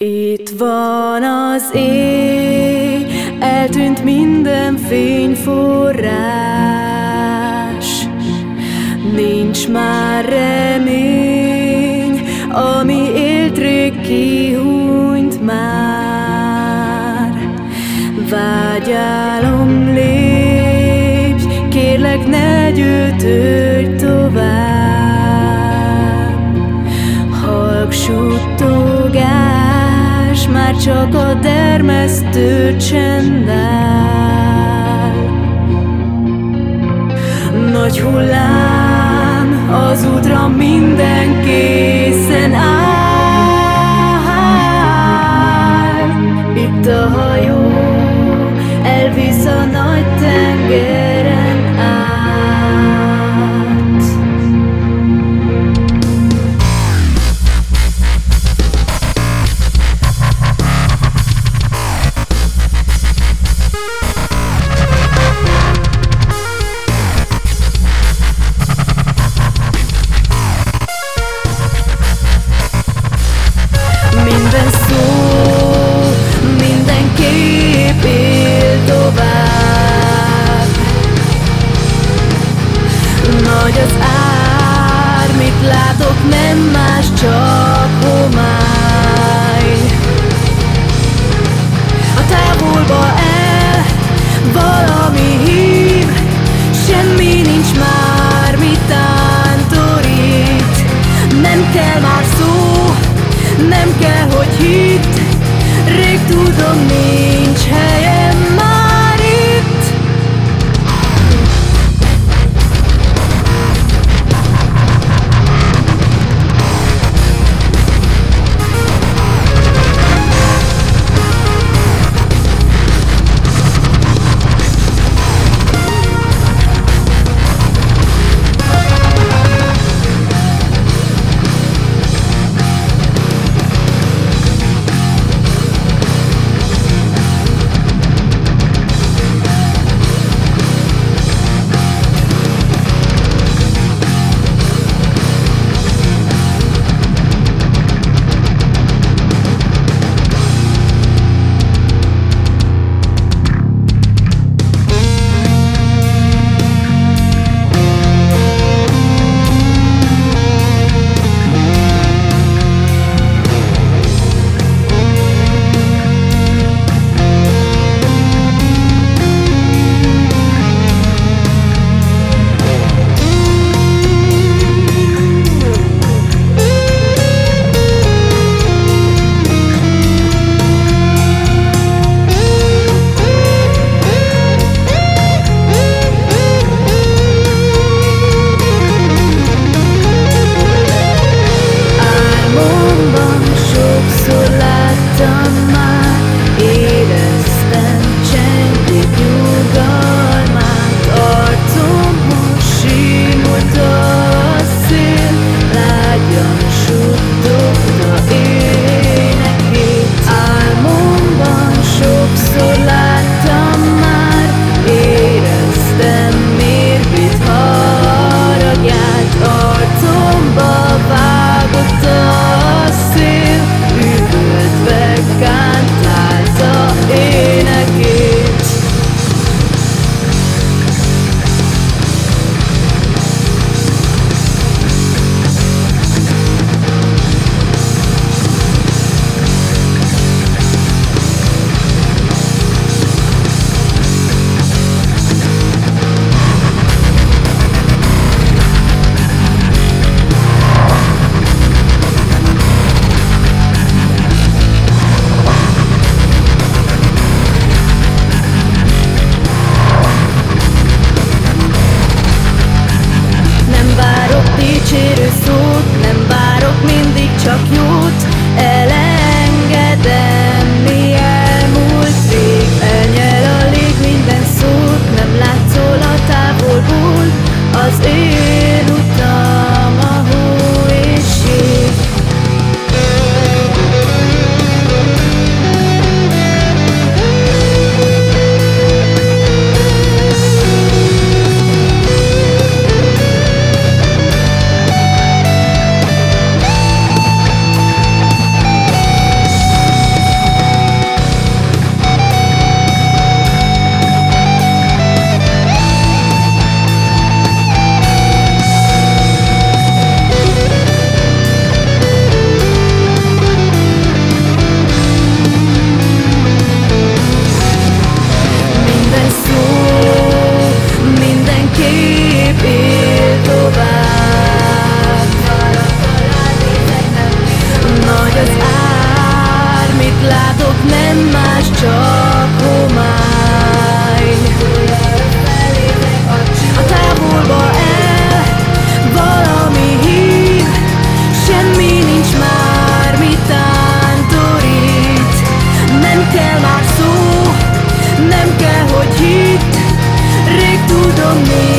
Itt van az éj, eltűnt minden fényforrás. Nincs már remény, ami élt rég kihúnyt már. Vágyálom lépj, kérlek ne győtődj csak a dermesztő csendel. Nagy hullám az útra minden készen áll látok, nem más, csak homály. A távolba el, valami hív Semmi nincs már, mit tántorít. Nem kell már szó, nem kell, hogy hit Rég tudom, nincs szó Nem